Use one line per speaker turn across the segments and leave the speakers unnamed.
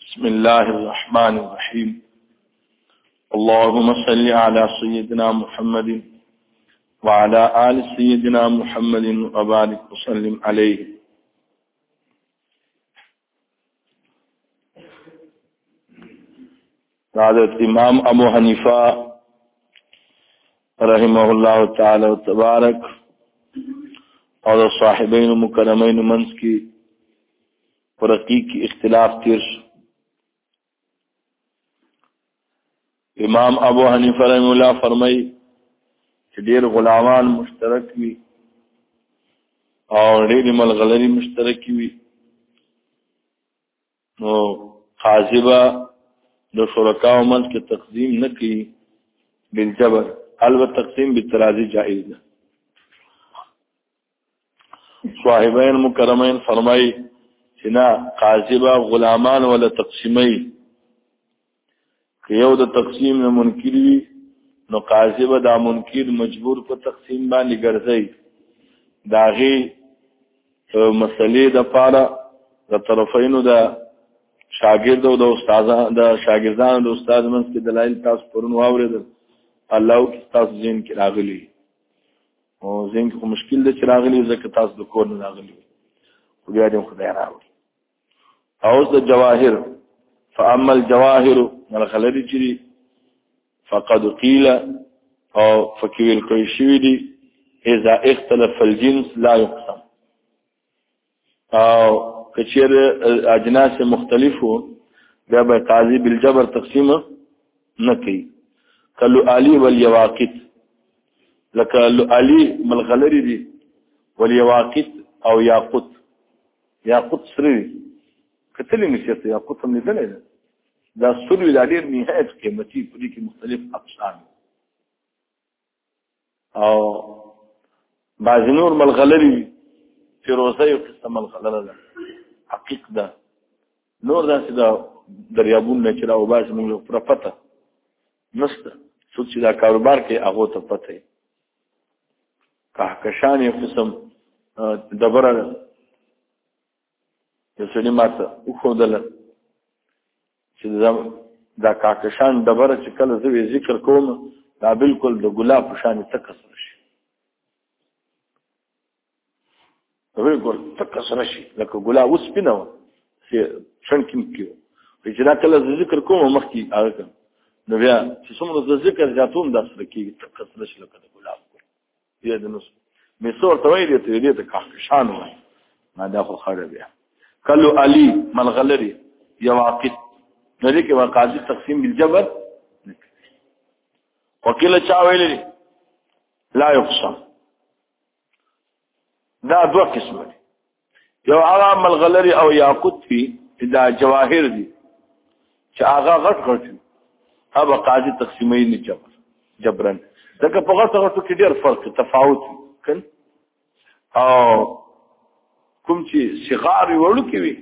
بسم الله الرحمن الرحيم اللهم صل على سيدنا محمد وعلى آل سيدنا محمد وبارك وسلم عليه حضرت امام ابو حنیفه رحمه الله تعالی تبارک او د صاحبین مکرمین منس کی پرقی کی اختلاف تیر شو امام ابو حنیفه رحم الله فرمای چې ډیر غلامان مشترک وي او ډیر ملغلری مشترک وي نو قاضي با د شرکاو منځ کې تقسیم نه کوي بالجبر البته تقسیم بالترازی جائز ده صاحبین مکرمین فرمای چې نه قاضي به غلامان ولا تقسیمي که یو د تقسیم نه منکر وي نو قاضي به دا منکر مجبور په تقسیم باندې ګرځي داغي مسلې د پاره د طرفینو د شاګرد او د استاد د شاګردانو د استاد منځ کې دلایل تاسو پرون واوریدل الله او تاسو زین کې راغلي او زین کې مشکل دی چې راغلی ځکه تاسو د کور نه راغلی خو بیا دې خدای راوړي او د جواهر فاما الجواهر من خلری چې فقد قيل او فکویل کوي شوی دی اذا اختلف الجنس لا يقسم او کچیر اجناس مختلفو بیا به قاضي بالجبر تقسیم نه کوي کلو علی والیواقت لکه لو علی ملغلری دي والیواقت او یاقوت یاقوت سری دي کتلې نشي ته یاقوت هم لیدل نه دا سری د ډیر نهایت قیمتي په دې کې مختلف اقسام او بعضی نور ملغلری وي فیروزه یو قسم ملغلره ده حقیق ده نور داسې دا دریابون نه چې را وباسي موږ پر پته نشته څوک چې دا کاروبار کوي هغه ته پته وي کهکشان یو قسم دبره ده یو سړي ما ته وښودله چې دا کاکشان ډبره چې کله زه ذکر کوم دا بالکل د ګلاب په شان تک سره شي بالکل تک سره شي لکه ګلاب اوس پینه و چې څنګه کیو چې دا کله ذکر کوم مخکې هغه کوم نو بیا چې څومره ذکر زیاتوم دا سره کیږي تک سره شي لکه ګلاب بیا د نس مې څور ته وایي دې دې ته کهکشان وایي ما دا خو خړه بیا کلو علي ملغلري یو عقید نو دې کې واقعي تقسیم بالجبر وکیل چا ویل لا یقسم دا دوه قسمه یو هغه ملغلری او یاقوت دی دا جواهر دی چې هغه غټ غټ دی هغه قاضي تقسیمې نه جبر جبرن دغه په غټ غټو کې ډېر فرق تفاوت کن او کوم چې صغار وړو کې وي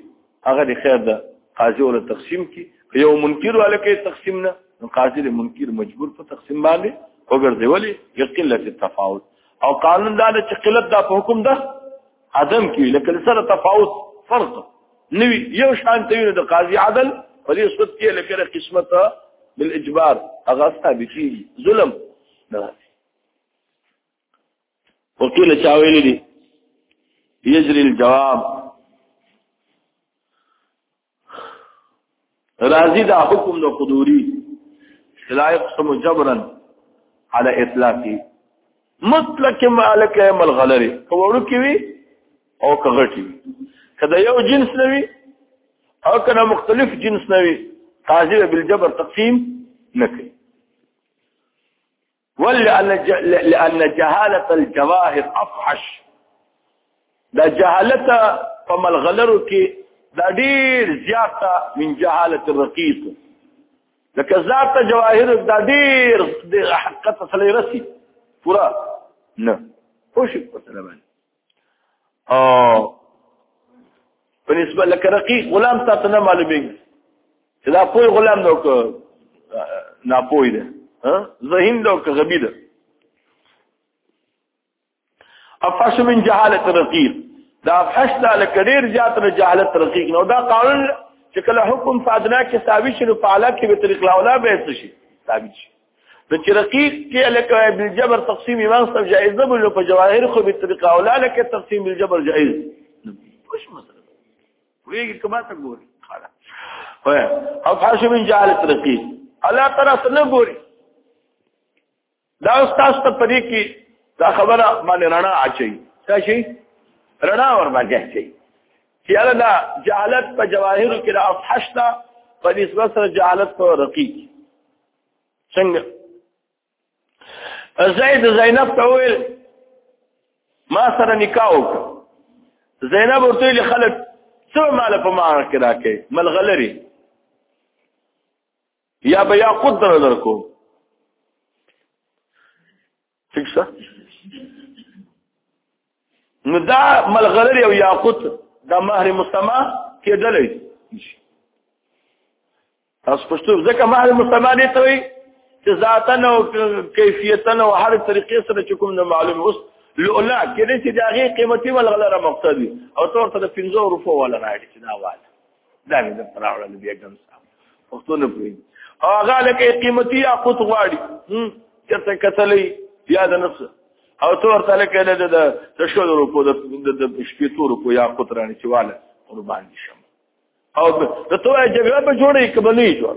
هغه د خیر ده قاضي ول تقسیم کی یو منکر ول کې تقسیم نه نو قاضي له منکر مجبور په تقسیم باندې وګرځي ولی یقین لته تفاوت او قانون دا چې قلت دا په حکم ده عدم کې لکه سره تفاوت فرق نوی یو شان ته د قاضي عدل په دې صورت کې لکه قسمت بالاجبار هغه ثابتي ظلم نه وکیل چا ویل دي یجري الجواب راضی دا حکم د قدوری لا يقسم جبرا على اطلاقه مطلق مالک عمل غلری کوړو کی وی او کغټی کدا یو جنس نوی او کنا مختلف جنس نوی قاضی بالجبر تقسیم نکي ولأن لأن جهالة الجواهر افحش دا جهالت په ملغلرو کې دا ډیر زیاته من جهالت الرقیق لکه ذات جواهر دا ډیر د حقیقت سره رسی پورا نه خوش په سلامه او په نسبت لکه رقیق غلام تاسو نه معلومیږي چې دا پوی غلام نو که ناپوی ده ذهین ده که غبی ده افحش من جهالت رقیق دا افحش دا لکه ډیر زیات نه جهالت رقیق نو دا قانون چې کله حکم فادنا کې ثابت شي نو په اعلی کې به طریق لاولا به شي ثابت شي د چې رقیق کې لکه بالجبر تقسیم امام صاحب جائز نه بلو په جواهر خو به طریقه او لکه تقسیم بالجبر جائز مش مسله ویږي کما ته ګوري خاله او فاش من جعل ترقیق الله تعالی سره ګوري دا استاد ته پدې کې دا خبره باندې رڼا اچي څه شي رڼا ور باندې اچي چې الله جعلت په جواهر کې افحشتا په نسبت سره جعلت په رقیق څنګه زید زینب ته ویل ما سره نکاح وکړه زینب ورته ویل خلک څو مال په ما کې راکې ملغلری یا بیا قدر درکو ٹھیک شه نو دا ملغلری او یاقوت دا مہر مسما کېدلې تاسو پښتو ځکه مهر مسما دي ته وي چې ذاتا او کیفیتا او هر طریقې سره چې کوم نه معلوم اوس لولا کې دې چې دا غي قیمتي ولغلره مقصدي او تور ته 15 روپو ولا راځي چې دا واله دا مې د پراوړل بیا ګم صاحب پښتو نه پوي او هغه لکه قیمتي یاقوت غواړي چرته کتلې یا د نفس او تو ورته لکه د د تشول روپو د د شپې تور کو یاقوت رانی چواله قربان شم او د توه جګړه به جوړې کبلې جوړ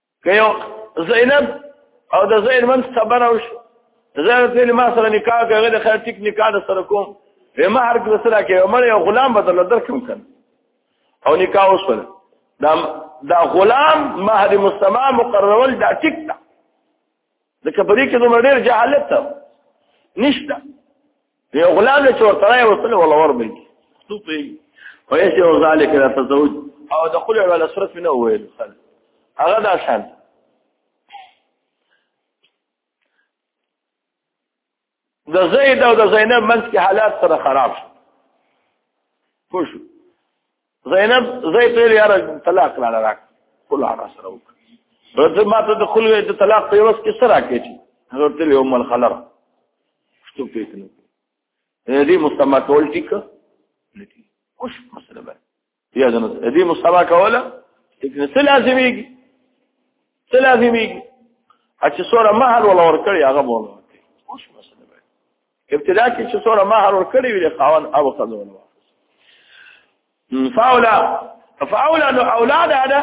که یو زینب او د زین من صبر او شو زین زین ما سره نکاح کوي د خیر ټیک نکاح سره کوم به ما هر کله سره کې عمر یو غلام بدل درکم کړ او نکاح وسول دا دا غلام مہر مستمع مقررول دا ټیک دا د کبري کې دومره ډېر جهالت ته نشته یو غلام چې ورته راي وصله ولا ور به تو په ویسه او ذالک لا تزوج او دخل على صرف من اول خل هغه دا شان د زید او د زینب منځ کې حالات سره خراب شو خوش زینب زید ته یې راځ طلاق را راک خلا را سره وکړ رته ما ته د خلوی د طلاق په وس کې سره کېږي حضرت ته یو مل خلر شتو پیتنه دې مستمع ټول ټیک خوش مسله یا د دې مصطفی کوله لیکن څه لازميږي څه لازميږي چې سوره مہر ولا ور کړی هغه مور اوس مسله به ابتدا کې چې سوره مہر ور کړی ویل قاون او خزون فاولا فاولا نو اولاد هذا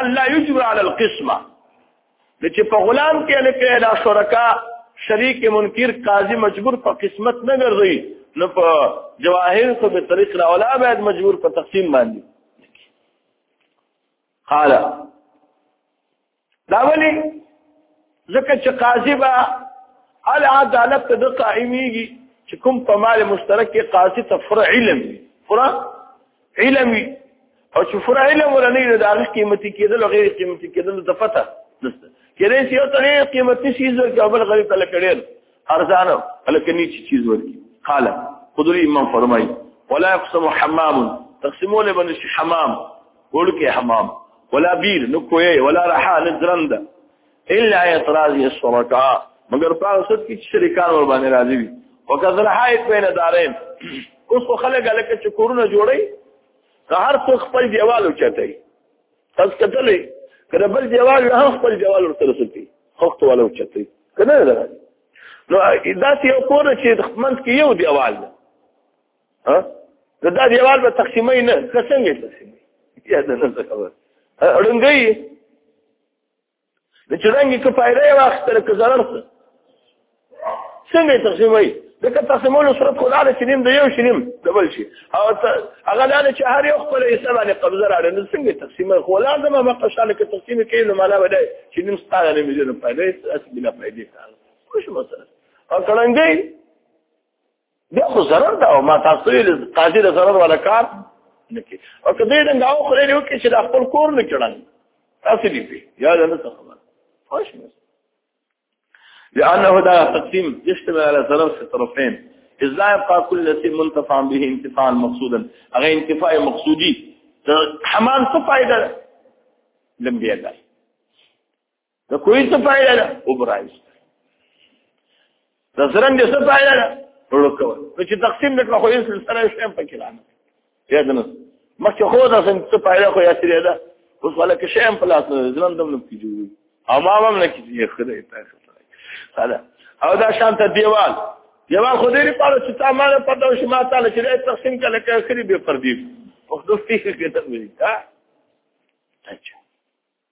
الا يجبر على القسمه د چې په غلام کې الف اله شرکا شریک منکر قاضي مجبور په قسمت نه ګرځي نو په جواهر خو به طریق لا اولا باید مجبور په تقسیم باندې قال دا ولي ځکه چې قاضي با ال عدالت ته د قائميږي چې کوم په مال مشترک کې قاضي ته فرع علم فرع علم او چې فرع علم ولا نه د هغه قیمتي کېدل او غیر قیمتي کېدل د پته نشته کله چې یو ترې قیمتي شي زر کې بل غریب ته لکړل ارزانه الکني چې چیز ورکی قال خدای امام فرمای ولا يقسم حمام تقسموا له بن حمام ورکه حمام ولا بير نو کوی ولا رحا نذرند الا اعتراض الشركاء مگر په اوسط کې شریکان ور باندې راځي وي وکذل حائط بین دارین اوس خو خلک لکه چې کورونه جوړي که هر څوک خپل دیوال وچتای تاسو کتلې کله بل دیوال نه خپل دیوال ورته رسېږي خخت والا وچتای کنه نه نو دا چې یو کور چې منځ کې یو دیوال ده ها دا دیوال به تقسیمې نه څنګه تقسیمې یا دا نه خبر اړنګي د چرنګي که پایره یې واخیستله که ضرر څه څنګه یې تقسیموئ ځکه تقسیمولو صورت خو دا ده چې نیم د یو شي نیم د بل شي او هغه دا ده چې هر یو خپله حصه باندې قبضه راړي نو څنګه یې تقسیموئ خو لازم هغه قشانه که تقسیم یې کوي نو معنا به دی چې نیم ستا ده نیم یې نه پایده هېڅ بلا پایدې کار پوه شو مسله او کړنګۍ بیا خو ضرر ده او ما تاسو یې قاضي له ضرر ولا کار نه کوي او که دې څنګه او خلې یو کې چې د خپل کور نه کړن تاسو دې پی یا نه څه خبر خوش مې لأنه دا تقسيم يشتمل على ثلاث طرفين إذ لا يبقى كل شيء منتفعا به انتفاعا مقصودا أغير انتفاع مقصودي حمان صفائدة لم بيدعي د کوی څه پایله ده وبرایس د زرنګ څه پایله ده ورکول نو چې تقسیم نکړه خو یې سره شیم پکې رانه یا دنه مخکې خو دا څه پایله خو یې سره ده اوس ولا کې شیم په لاس نه زرنګ دم نه کیږي او ما هم نه کیږي خدای تاسو سره او دا شان ته دیوال دیوال خو دې لپاره چې تا مال په دو شما تعالی چې تقسیم کله کې خري به پر دی وخت دوستي کې ته وي دا اچھا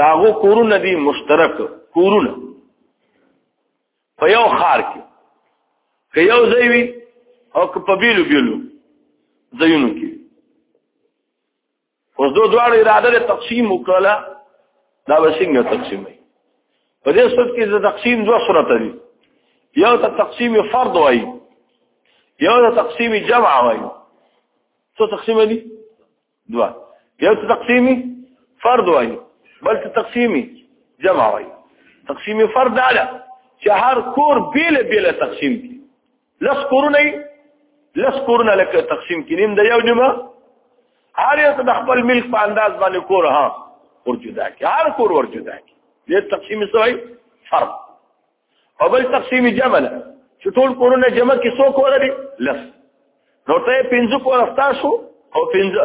داغو کورونه دي مشترک کورونه په یو خار کې که یو ځای وي او که په بیلو بیلو ځایونو کې اوس دوه دواړو اراده له تقسیم وکړه دا به څنګه تقسیموي په دې صورت کې د تقسیم دوه صورت دي یو ته تقسیم فرد وایي یو ته تقسیم جمع وایي څو تقسیم دي دوا یو تقسیمی فرد وای بل تقسیمی جمع وای تقسیمی فرد دا ده چې هر کور بیل بیل تقسیم کی لس کورونه لس کورونه لکه تقسیم کی نیم د یو نیمه هر یو د خپل ملک په انداز باندې کور ها ور جدا کی هر کور ور جدا کی دې تقسیم سوی فرد او بل تقسیم جمع ده چې ټول کورونه جمع کې څو کور دي لس نو ته پنځه کور تاسو او پنځه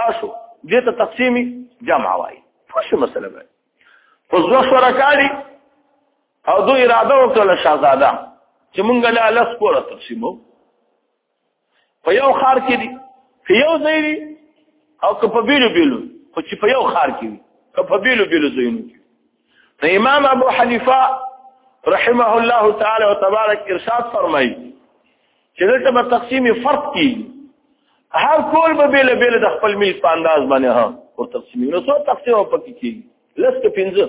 تاسو دې ته تقسیمي جمع وایي څه مسله ده په ځو شرکاري او دوی اراده وکړه شاهزاده چې مونږ له لس کور تقسیمو په یو خار کې دي په یو ځای دي او که په بیلو بیلو خو چې په یو خار کې دي که په بیلو بیلو ځایونو کې نو امام ابو حنیفه رحمه الله تعالی او تبارک ارشاد فرمایي چې دلته به تقسیم فرق کیږي هر کول به بیل بیل د خپل ملک په انداز باندې ها او تقسیم نو څو تقسیم پکې کیږي لس ته 15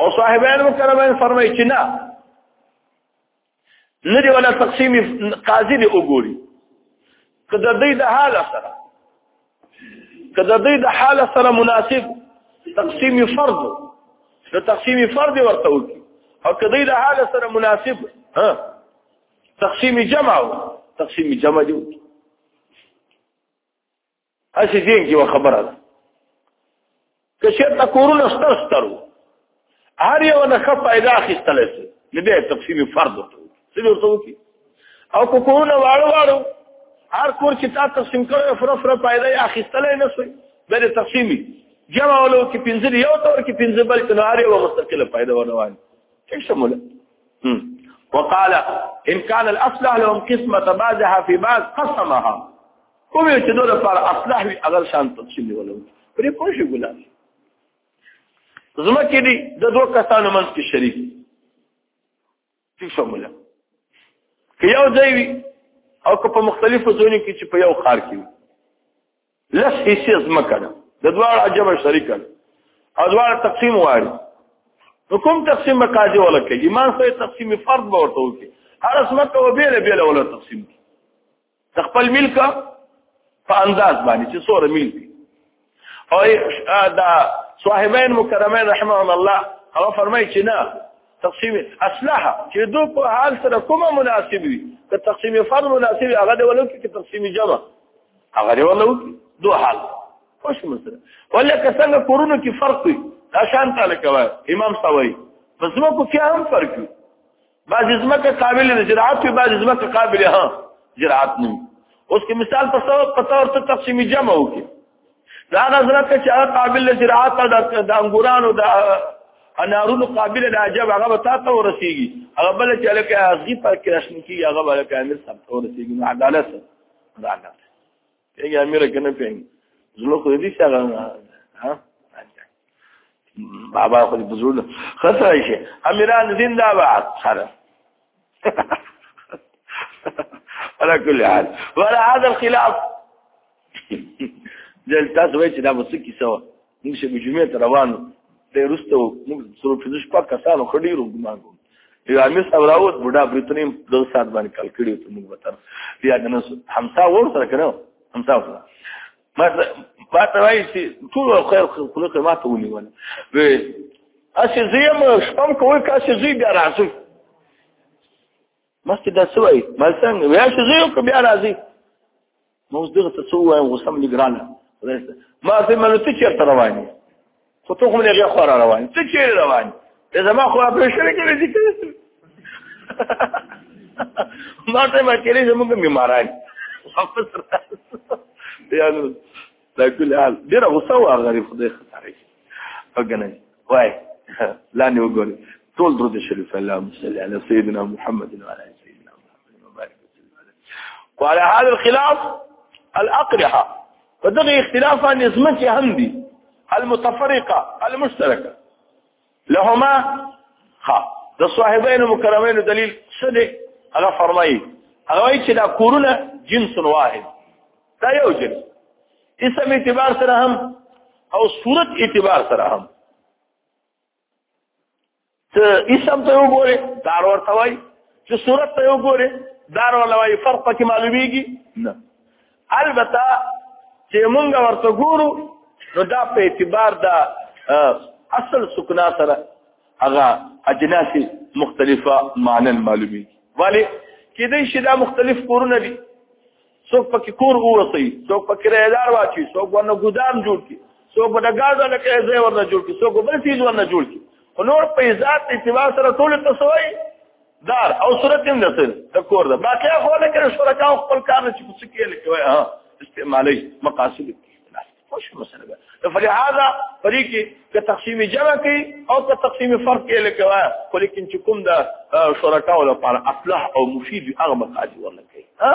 او صاحبان مکرمین فرمایي چې نه نه دی ولا تقسیم قاضي دی وګوري کله دې د حال سره کله دې د حال سره مناسب تقسیم فرض نو تقسیم فرض ورته وکي او کله دې د حال سره مناسب ها تقسیم جمع تقسیم جمع دی وکي اسی دین کې خبره ده که شرط کورونه ستر سترو هر یو نه خف پیدا اخیستل شي لبه تقسیم فرض ورته څه ورته وکی او کو کورونه واړو واړو هر کور چې تا تقسیم کړو فر فر پیدا اخیستل نه شي بل تقسیمی جمع ولو کې پنځه یو تور کې پنځه بل کنه هر یو مستقله پیدا ونوان څه شموله وقال ان كان الاصلح لهم قسمه بعضها في بعض قسمها کومې چې دوی لپاره اصلاح وي هغه شان تفصیل ولو پرې پوه شي ګلان زما کې دي د دوه کسانو منځ کې شریک څه شامل که یو ځای وي او که په مختلفو ځایونو کې چې په یو خار کې وي لس حصې زما کړه د دواړو عجب شریک کړه او دواړه تقسیم وایي نو کوم تقسیم به قاضي ولا کوي ایمان سره تقسیم فرض به ورته وکړي هر اسمت او بیل بیل ولا تقسیم کوي د خپل ملک په انداز باندې چې څوره ملک او دا صاحبین مکرمین رحمهم الله هغه فرمایي چې نه تقسیم اصلحه چې دوی په حال سره کومه مناسب وي که تقسیم فرض مناسب هغه دی ولکه که تقسیم جمع هغه دی ولو دوه حال خوش مسره ولکه څنګه کورونو کې فرق وي دا شان تعالی کوي امام سوي پس مو کو کې هم فرق وي بعض ځمکه قابل د زراعت په بعض ځمکه قابل ها زراعت نه اوس کې مثال په څو په تور ته تقسیم جمع وکي دا غزره چې هغه قابل د زراعت او د انګورانو د انارونو قابل د عجب هغه به تاسو ورسیږي هغه بل چې لکه ازغي پر کې راشن کی هغه بل کامل سم ورسیږي عدالت عدالت یې امیر کنه پېنګ زلو خو دې څنګه ها بابا خو دې بزرګ خسر شي امیران زنده باد خره على كل حال ولا هذا الخلاف دل تاسو وایي چې دا مسکی سوا موږ چې جمعې ته روانو ډېر وروسته موږ څلور پنځه شپږ کسانو ښه ډېر ګمان کوم یو امیر صاحب راووت بوډا برېتنیم دغه ساعت باندې کال کړي ته موږ وطن بیا د نس همسا ور سره کنه همسا سره ما ما ته وایي چې ټول خیر خلک ما ته ونیول و اسی زیم شپم کوي کاسې زی بیا راځي مخکې دا سوي ما څنګه ویا چې زه یو بیا راځي نو اوس دغه ته څه وایم غوسه مې ګرانه ما ته منو ته چیرته روان یې خو ته خو لږه خورا روان ته چیرې روان ته زما خو اپریشن کې دې کې ما ته ما چیرې زموږ بیماران واپس یا نو دا کله حال ډیر غوسه و غریب خدای خطرې وګنه وای لا نه وګوري طول درود شريف اللهم صل على سيدنا محمد وعلى اله وعلى هذا الخلاف الاقرحه فدغه اختلاف عن اسمتي هم دي المتفرقه المشتركه لهما خا د صاحبین مکرمین دلیل څه دی هغه فرمایي هغه وایي چې دا کورونه جنس واحد دا یو جنس اسم اعتبار سره هم او صورت اعتبار سره هم ته اسم ته وګوره دا ورته وای چې صورت ته وګوره دا ورته وای فرق پکې معلومیږي نه البته چې مونږ ورته ګورو نو دا په اعتبار دا اصل سکنا سره هغه اجناس مختلفه معنی معلومیږي ولی کېدای شي دا مختلف کورونه دي څوک پکې کور ووسي څوک پکې رېدار واچي څوک ونه ګودام جوړ کړي څوک به د غاز لکه ځای ورنه جوړ کړي څوک بل څه ورنه جوړ کړي خو نور په ذات اتباع سره ټول تسوي دار او صورت هم نسل د کور ده باقي خو نه کړي شرکاو خپل کار نه چې څه کې لکه وای ها استعمالي مقاصد خوش مسله ده فلهذا پرې کې که تقسیم جمع کې او که تقسیم فرق کې لکه وا خو لیکن چې کوم دا شرکا ولا پر اصلح او مفید هغه مقاصد ورنه کوي ها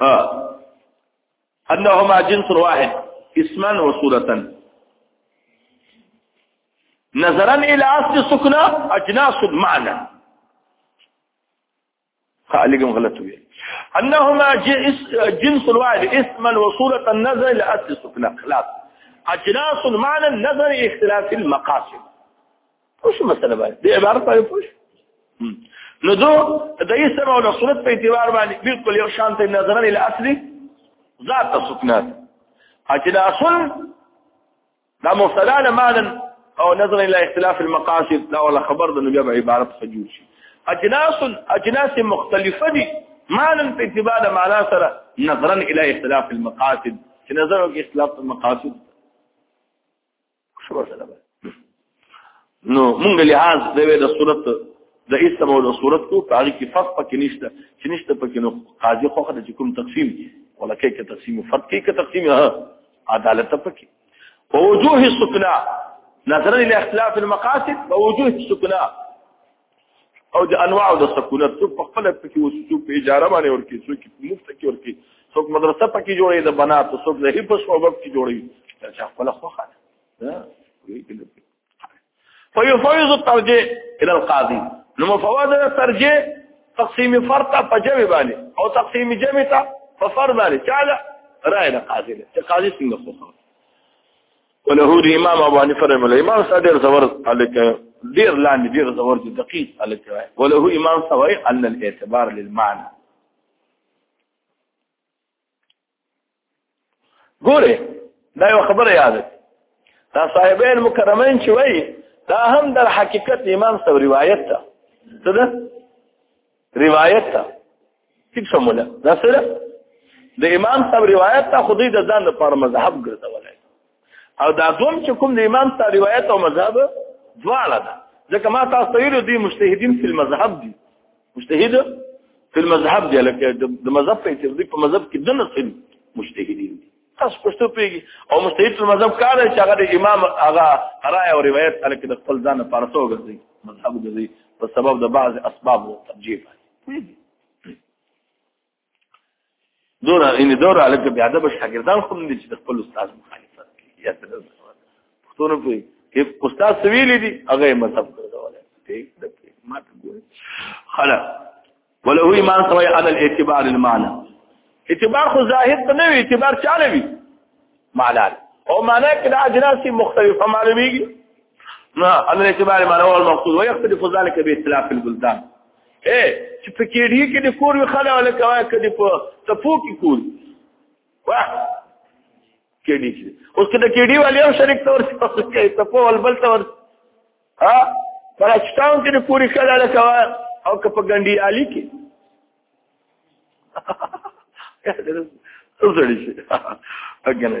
ها انهما جنس واحد اسما وصوره نظرا الى اصل سكنى اجناس المعنى خالقم غلط وي انهما جنس الوعد اسما وصوله النظر لاصل السكنى خلاص اجناس المعنى النظر اختلاف المقاصد خوش مسله باندې دې عبارت باندې خوش نو دو د اسم او صورت په اعتبار باندې بالکل یو شان ته نظر الاصل ذات السكنى اجناس دا مبتدا نه معنا او نظر الى اختلاف المقاصد دا ولا خبر د نبي عبارت خجور شي اجناس اجناس مختلفه دي معنا په اتباع د معنا سره نظرا الى اختلاف المقاصد چې نظر او اختلاف المقاصد شو سره نو مونږ لحاظ د وې د صورت د اسم او د صورت کو په هغه کې فرق پکې نشته چې نشته پکې نو قاضي خو خدای کوم تقسیم ولکه کې تقسیم فرق کې تقسیم عدالت پکې ووجوه السكنى نظرا الى اختلاف المقاصد ووجوه السكنى او د انواع د سکونت څوک په خپل پکې اوس څوک په اجاره باندې ورکی څوک په مفت کې ورکی څوک مدرسه پکې جوړې د بنات څوک د هیپس او وقت کې جوړې چې خپل خوخه ده فيفوز الترجيح الى القاضي نو مفوض الترجيح تقسیم فرد ته په جمع باندې او تقسیم جمع ته په فرد باندې چاله رائے د قاضي له قاضي څنګه خو وله دی امام ابو حنیفه رحمه الله امام صادر زور الک ډیر لاندې ډیر زور دي دقیق الک راي وله امام سوي ان الاعتبار للمعنى ګوره دا یو خبره یاد دا صاحبین مکرمین چې وایي دا هم در حقیقت امام سو روایت ده څه ده روایت ده څه سموله دا سره د امام سو روایت ته خودی د ځان لپاره مذهب ګرځولای او دا دوم چې کوم د امام ته روایت او مذهب دواړه ده ځکه ما تاسو ویلو دي مجتهدین فی المذهب دي مجتهد فی المذهب دي لکه د مذهب په تر دې په مذهب کې دنه فی مجتهدین دي تاسو پښتو پیږي او مجتهد فی المذهب کار چې هغه د امام هغه قرای او روایت الکه د خپل ځان لپاره څو ګرځي مذهب ګرځي په سبب د بعض اسباب او ترجیح پیږي دور ان دور الکه بیا د شاګردان خو نه چې د خپل استاد مخالفت کوي یا څه پښتون په کې استاد ویلي دي هغه مذهب ګرځول ټیک د مات ګوري خلا وله ایمان سوی عن الاعتبار المعنى اعتبار خو ظاهر ته نه وي اعتبار چاله وي معنا او معنا کې د اجناس مختلفه معلومیږي نه ان الاعتبار معنا او المقصود ويختلف ذلك باختلاف البلدان اے چې په کېډي کې د کور خلا ولا کوي کدي په تپو کې کور واه کېډي کې اوس کې د کېډي والي او شریک تور څه کوي تپو ول بل تور ها پر اچتاون کې د کور خلا ولا کوي او که په ګنډي علي کې څه ځړي شي اګنه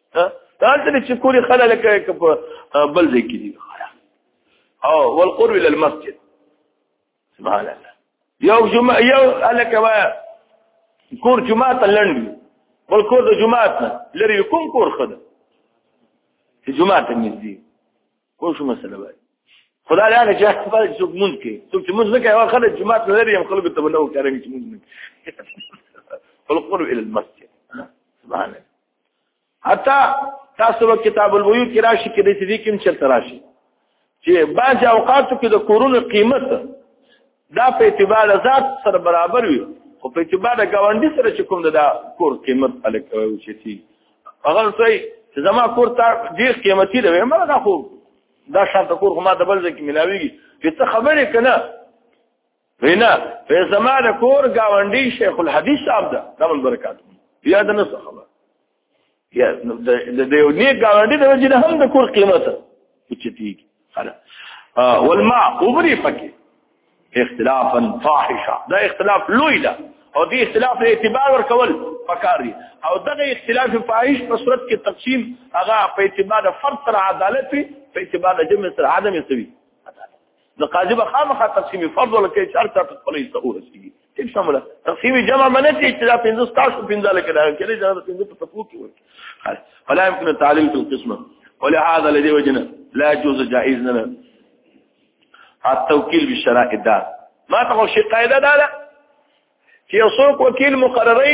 دا څه چې کوري خلک لکه بل ځای کې دي او والقرب الى المسجد سبحان الله یو جمعه یو الکه وا کور جمعه ته لندي بل کور د جمعه ته لري کوم کور خده جمعه ته نږدې خو شو مسله وای خدا له هغه چې خپل څوک مونږ کې څوک چې مونږ نه کوي هغه خلک جماعت نه لري هم خلک ته بنو کارم چې مونږ نه فلقلوا الى المسجد سبحان الله حتی تاسو په کتاب البیوع کې راشي کې د دې کوم چرته راشي چې بعض اوقاتو کې د کورونو قیمت دا په اعتبار ذات سره برابر وي خو په اعتبار گاونډي سره چې کوم دا کور قیمت الک چې سي هغه سوی چې زما کور ته ډیر قیمتي دی ما دا خو دا شانت کور خو ما د بل ځکه ملاويږي چې ته خبرې کنه وینا په زمانه کور گاونډي شیخ الحدیث صاحب دا دمن برکات یا د نس خبر یا د دې یو نیک ګاونډي د وجې نه هم د کور قیمت اوچتیږي والماء اوبري پکې اختلافا فاحشا دا اختلاف لوی ده او دې اختلاف له اعتبار ورکول پکاري او دغه اختلاف فاحش په صورت کې تقسیم هغه په اعتبار فرد تر عدالت په اعتبار جمع تر عدم سوي نو قاضي به خامخا تقسیم فرض ولکه چار چا په خپل ایسته ورسیږي ټیک سموله تقسیم جمع منه چې چې دا پنځه تاسو پنځه لکه دا کړي دا پنځه په تپو کې ورته فلا يمكن تعليل في القسمه ولهذا الذي وجنا لا يجوز جائز لنا التوكيل بالشرائط ده ما تقول شي قاعده ده چې څوک وکیل مقرري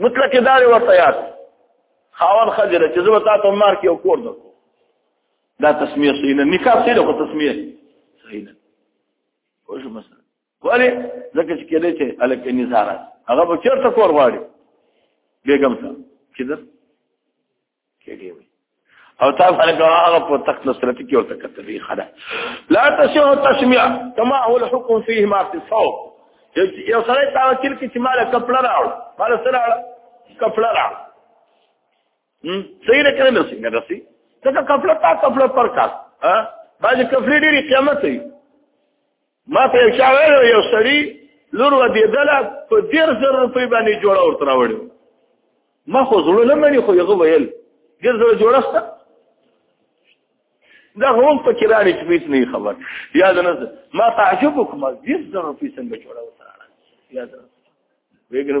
مطلق دار ورته یاد خاون خجره چې زه تاسو مار کې او کور دکو دا تسمیه صحیح نه نکاح صحیح ده خو تسمیه صحیح نه وشو مثلا ولی ځکه چې کېدای چې الکه نزارات هغه به چیرته کور غواړي بیګم صاحب چې کېږي او تا خلک هغه په تخت نصرت کې ورته کتلې خدا لا تشو تسمع كما هو الحكم فيه ما في الصوت یو سره تا وکیل کې چې مال کپړه راو مال سره کپړه راو هم صحیح نه کړم څنګه راسي ته کپړه تا کپړه پر کا ها باج کپړې ډېری قیامت وي ما ته چا ویل یو سړی لور و دې دله په ډیر زر روپۍ باندې جوړه ورته راوړي ما خو زړه نه مری خو یغه ویل ډیر زر جوړه ستا دا هم په کرانه کې بیت نه خبر یاد نه ما تعجب کوم ډیر زر روپۍ څنګه جوړه وته یاد نه ویګره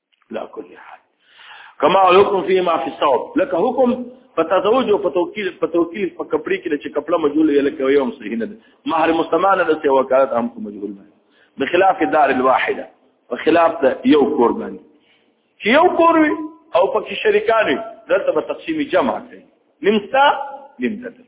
لا کل حال کما حکم فی ما فی الصوب لکه حکم په تزوج او په توکیل په توکیل په کپڑے کې چې کپڑا مجهول یې لکه یو هم صحیح نه ده مہر مستمانه ده او وکالت هم کوم مجهول نه بخلاف الدار الواحده وخلاف ده یو کور باندې چې یو کور وي او پکې شریکان وي دلته به تقسیم جمع کوي نمستا نمستا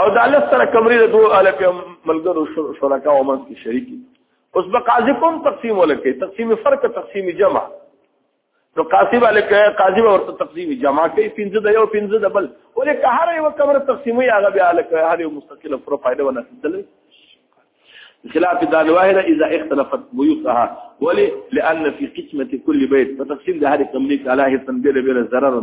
او دا لس سره کمرې د دوه الکه ملګرو شرکا او منځ کې شریکي اوس به قاضي کوم تقسیم ولکې تقسیم فرق تقسیم جمع نو قاضي ولکه قاضي ورته تقسیم جمع کوي پنځه د یو پنځه د بل ولې که هر یو کمره تقسیمي هغه بیا الکه هر یو مستقله پروفایل ونه سدل خلاف دال واحده اذا اختلفت بيوتها ولي لان في قسمه كل بيت فتقسيم ده هذه كمليك على هي تنبيه بلا ضرر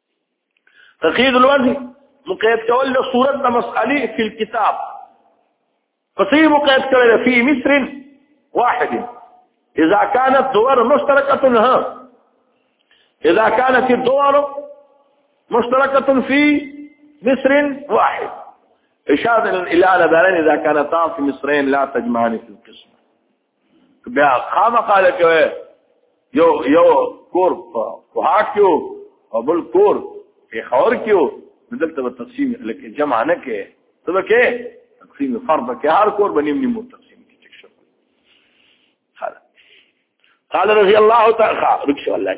تقييد الوزن مقيد كولا صورة مسألة في الكتاب فسي مقيد كولا في مصر واحد إذا كانت دوار مشتركة ها إذا كانت الدوار مشتركة في مصر واحد إشارة إلى نظرين إذا كانتا في مصرين لا تجمعان في القسم بیا خامخا لکه یو یو کور په هاټ کې او بل کور په خور کې او دلته په تقسیم لکه جمع نه کې ته به کې تقسیم فرض کې هر کور باندې نیم تقسیم کې چې شو قال رضی الله تعالی رضی الله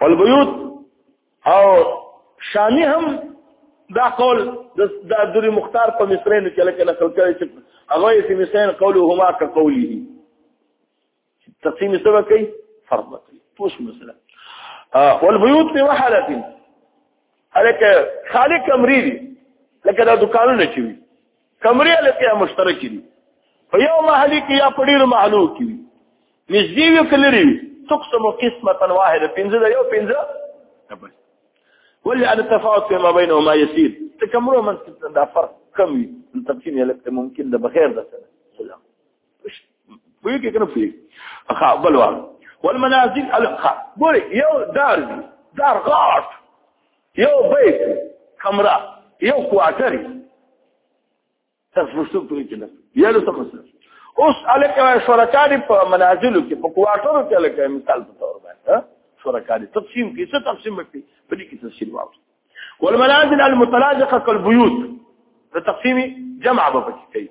والبيوت او شامی هم دا قول د عبدالله مختار په مصرین کې لکه نقل کړی چې هغه یې مصرین قولهما كقوله تقسیم سبا کوي فرض کوي پوس مثلا والبيوت بوحده الک خالق امری لکه دا دکانونه چې وي کمرې لکه مشترک دي په یو محل کې یا په ډیرو محلو کې وي نږدې وي کلري وي تقسم قسمه واحده پنځه دا یو پنځه ولې ان تفاوت فيما بينهما يسير تکمرو من دا فرق کم وي تفصیل یې لکه ممکن د بخیر ده سلام وی کې کنه پی اخا بلوا والمنازل الخ ګور یو دار دار غاټ یو بیت کمره یو کوارټر تاسو څه پوری کنه یا له څه خسر اوس الکه شرکا دي په منازل کې په کوارټر کې الکه مثال په تور باندې شرکا دي تقسیم کې څه تقسیم وکړي په دې کې تفصیل واوسه والمنازل المتلاجقه كالبيوت د تقسیم جمع به پکې کوي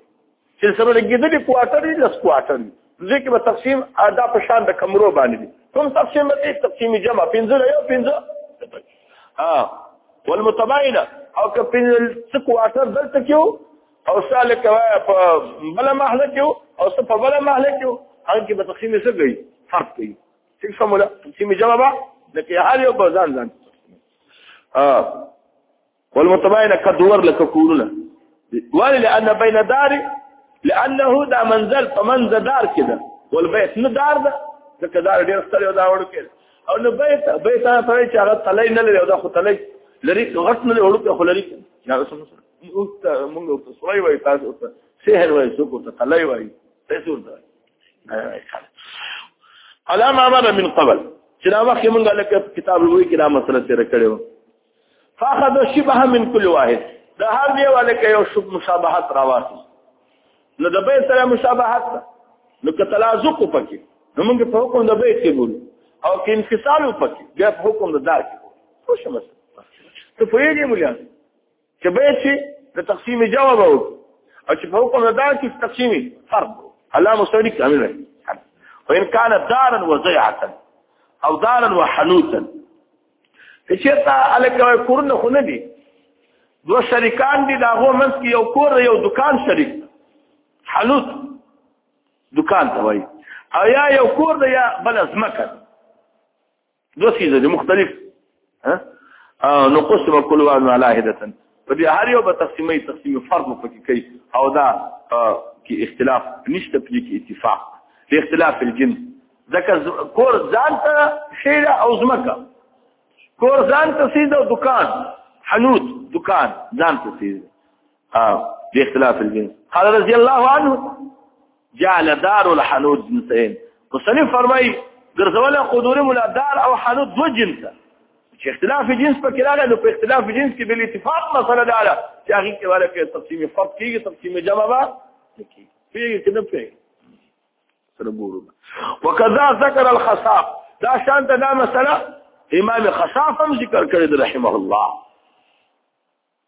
چې سره لګیدلې کوارټر لس کوارټر ځکه به تقسیم ادا په شان د کمرو باندې کوم تقسیم به تقسیم جمع پنځه یو پنځه ها والمتباینه او که پنځه کوارټر دلته کېو او ساله کوي په بل محله کېو او څه په بل محله کېو هغه کې به تقسیم څه کوي فرق کوي څنګه سموله تقسیم جمع به لکه هر یو په ځان ځان اه والمتباينه قد دور لك كورونه ولی لان بین دار لانه دا منزل په منځ دار کې ده ول بیت نه دار ده ځکه دا ډیر ستړي او دا وړو کې او نو بیت بیت هغه سره چې هغه تلای نه لري او دا خو تلای لري غټ نه وړو کې خو لري نه اوس موږ په سوي وای تاسو ته سهر وای څوک ته تلای وای تاسو ته الا ما مر من قبل چې دا وخت موږ له کتاب لوی کې دا مسله تیر کړو فاخذ شبه من كل واحد دا هر دی والے کې یو شب مشابهت راواسي نو د به سره مشابهت نو که تلازق پکې نو موږ په حکم د به کې بول او کې انفصال پکې بیا په حکم د دار کې بول څه شمس ته په یوه مليان چې به چې د تقسیم جواب او او چې په حکم دا کې تقسیم فرض الله مستوي کامل دی وان كان دارا وزيعه او دارا وحنوتا چې تا الکه کورونه خو نه دي دو شریکان دي دا غو منځ کې یو کور یو دکان شریک حلوت دکان ته وایي او یا یو کور دی یا بل ازمکه دو سیزه دي مختلف ها نو قسم كل واحد على هدة په دې هر یو به تقسیمي تقسیم فرض پکې کوي او دا کې اختلاف نشته پکې کې اتفاق د اختلاف الجنس ځکه کور ځان ته شیر او زمکه کور ځان ته سیده دکان حنوت دکان ځان ته سیده ها دې اختلاف الجنس قال رضی الله عنه جعل دار الحنود جنسين مصنف فرمای ګرځول قدور مولا دار او حنود دو جنسه چې اختلاف جنس په کې راغلی نو په اختلاف جنس کې بل اتفاق مسله ده علا چې هغه کې ولا کې تقسیم فرق کیږي تقسیم جمع با کیږي پیږي چې نه پیږي سره ګورو وکذا ذکر الخصاب دا شان ته دا مسله امام خصاب هم ذکر کړی رحمه الله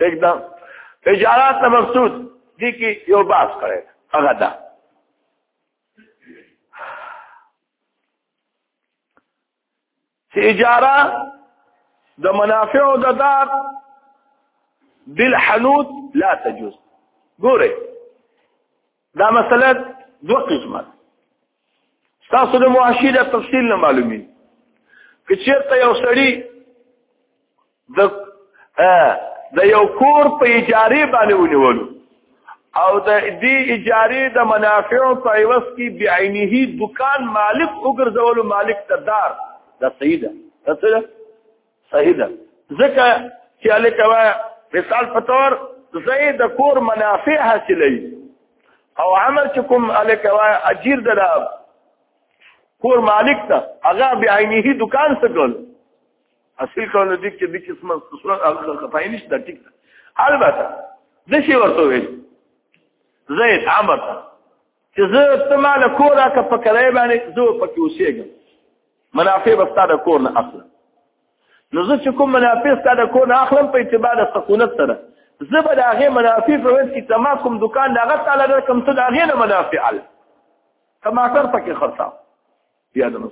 اقدام اجارات نه مقصود دي کې یو باس کړي هغه دا چې اجاره د منافع او د دار بالحنوت لا تجوز ګوره دا مسله دوه قسمه ده تاسو د معاشي د تفصیل نه معلومي که چیرته یو سړی د د یو کور په اجاره باندې ونیول او د دې اجاره د منافع په عوض کې بعینه دکان مالک وګرځول مالک تدار دا صحیح ده دا صحیح ده صحیح ده ځکه چې الکوا مثال په تور زه د کور منافع حاصلې او عمل چې کوم الکوا اجیر ده کور مالک ته هغه به عینه دکان څه کول اصل کول دي چې د قسمه صورت هغه خپای نشته ټیک البته د شي ورته ویل زید عمر چې زه ته مال کور راکه په کړای باندې زه پکې اوسېږم منافع به ستا د کور نه اخلم نو زه چې کوم منافع ستا د کور نه اخلم په اتباع د سکونت سره زه به د هغې منافع په ویل چې تما کوم دکان د هغه تعالی در کوم ته د هغې نه منافع اله ټماټر پکې خرڅا بیا د نو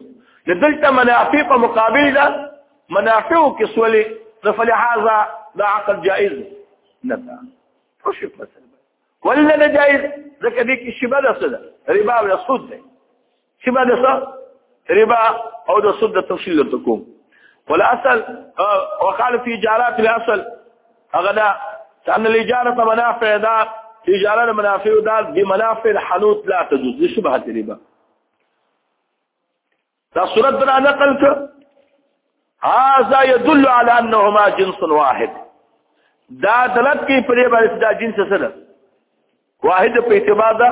دلته منافع په مقابل ده منافعو کې سولې نو فلهذا دا عقد جائز نه ده خو شي مثلا ولا نه جائز ځکه دې کې شبه ده څه ده ربا ولا سود ده چې باندې څه ربا او د سود د تفصیل درته کوم ولا اصل وقال في اجارات الاصل اغدا ان الاجاره منافع دا اجاره منافع دا بمنافع الحنوت لا تجوز لشبهه الربا دا صورت بنا نقل ک هذا يدل على انهما جنس واحد دا دلت کې پرې باندې دا جنس سره واحد په اعتبار ده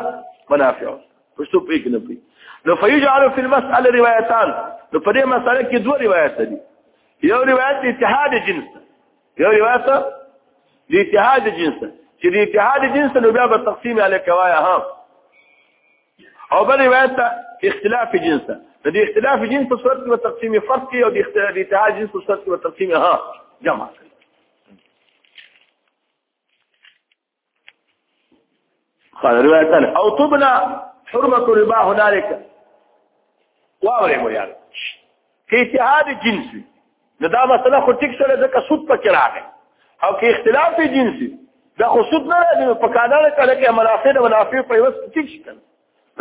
منافع پښتو په کې نه پي نو فيجعل في المساله روايتان نو په دې مساله کې دوه روایت دي یو روایت اتحاد جنس یو روایت د اتحاد جنس چې د اتحاد جنس نو بیا به تقسیم علی کوایا ها او بل روایت اختلاف جنس د دې اختلاف جنس په صورت کې تقسیم فرق کې او د اختلاف اتحاد جنس په صورت کې تقسیم ها جمع قال رواية ثانية أو تبنى حرمة الربا هنالك واوري مو یار کې اتحاد جنسي نو دا مسله خو ټیک سره ځکه سود پکې راغی او کې اختلاف جنسي دا خو سود نه راځي په کانال کې لکه منافع او منافع په وسط ټیک شته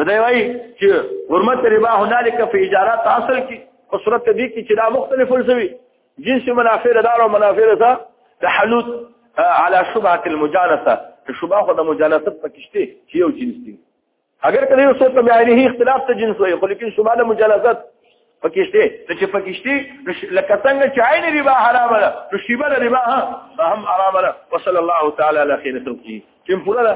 دا وایي چې حرمت ربا هنالک فی اجارات اصل کې په صورت دې کې چې دا مختلف فلسفي جنس منافع دار او منافع ده تحلوت على شبهه المجانسه شبهه خو د مجانست پکشته چې یو جنس دي اگر کله یو څه په بیانې اختلاف ته جنس وي خو لیکن شبهه د مجانست پکشته ته چې پکشتي لکه څنګه چې عین ربا حرام ده نو شیبه ربا هم حرام ده وصلی الله تعالی علی خیر خلقه چې پورا